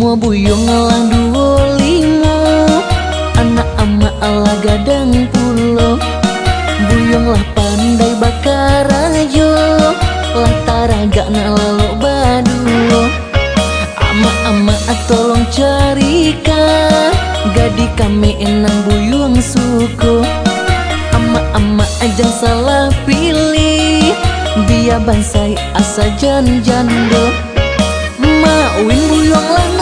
Umur buyung lang dua lima Anak ama ala gadang pulo. Buyung lah pandai bakar ajo Lah taraga na lalu badu Ama-ama tolong carikan Gadi kami enang buyung suku Ama-ama ajang salah pilih Biar bansai asa jan jando Mawin buyung lana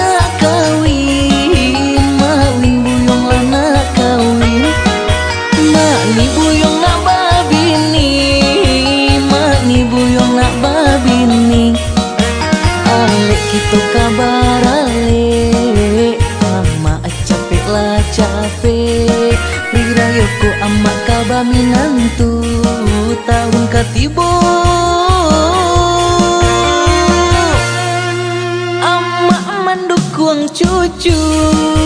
Birayo ko ang makabaminanto Taong katibo. Ama mandok ko ang cucu.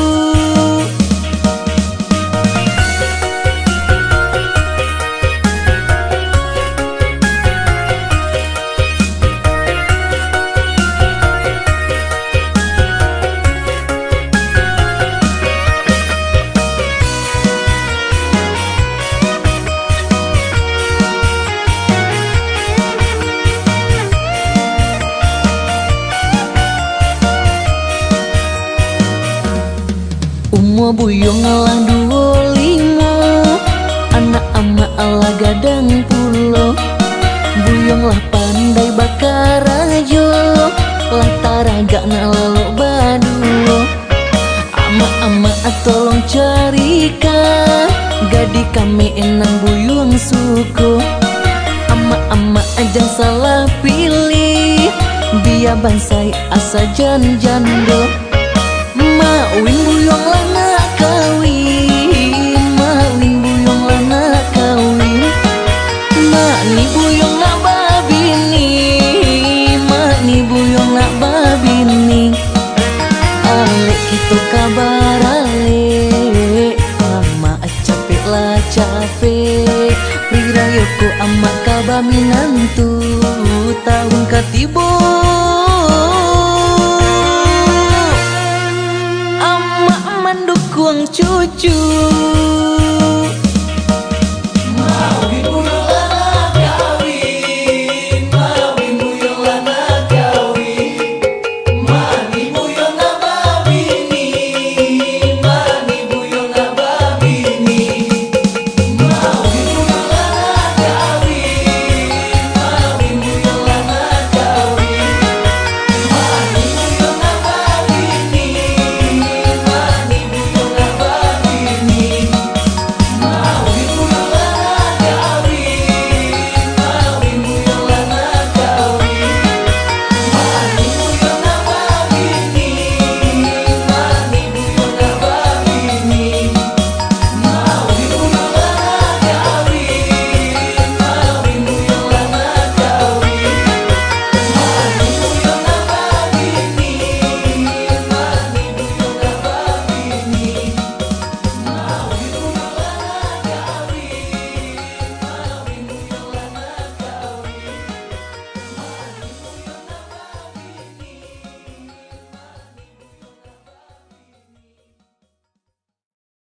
Umur buyung lang dua lima Anak ama ala gadang pulo. Buyung lah pandai bakar ajo. Lah taraga na lalu badu Ama-ama tolong carikan Gadi kami enang buyung suku. Ama-ama ajang salah pilih. Biar bansai asa jan jando Mawin buyong lana âm ibu Amak manduk kuang cucu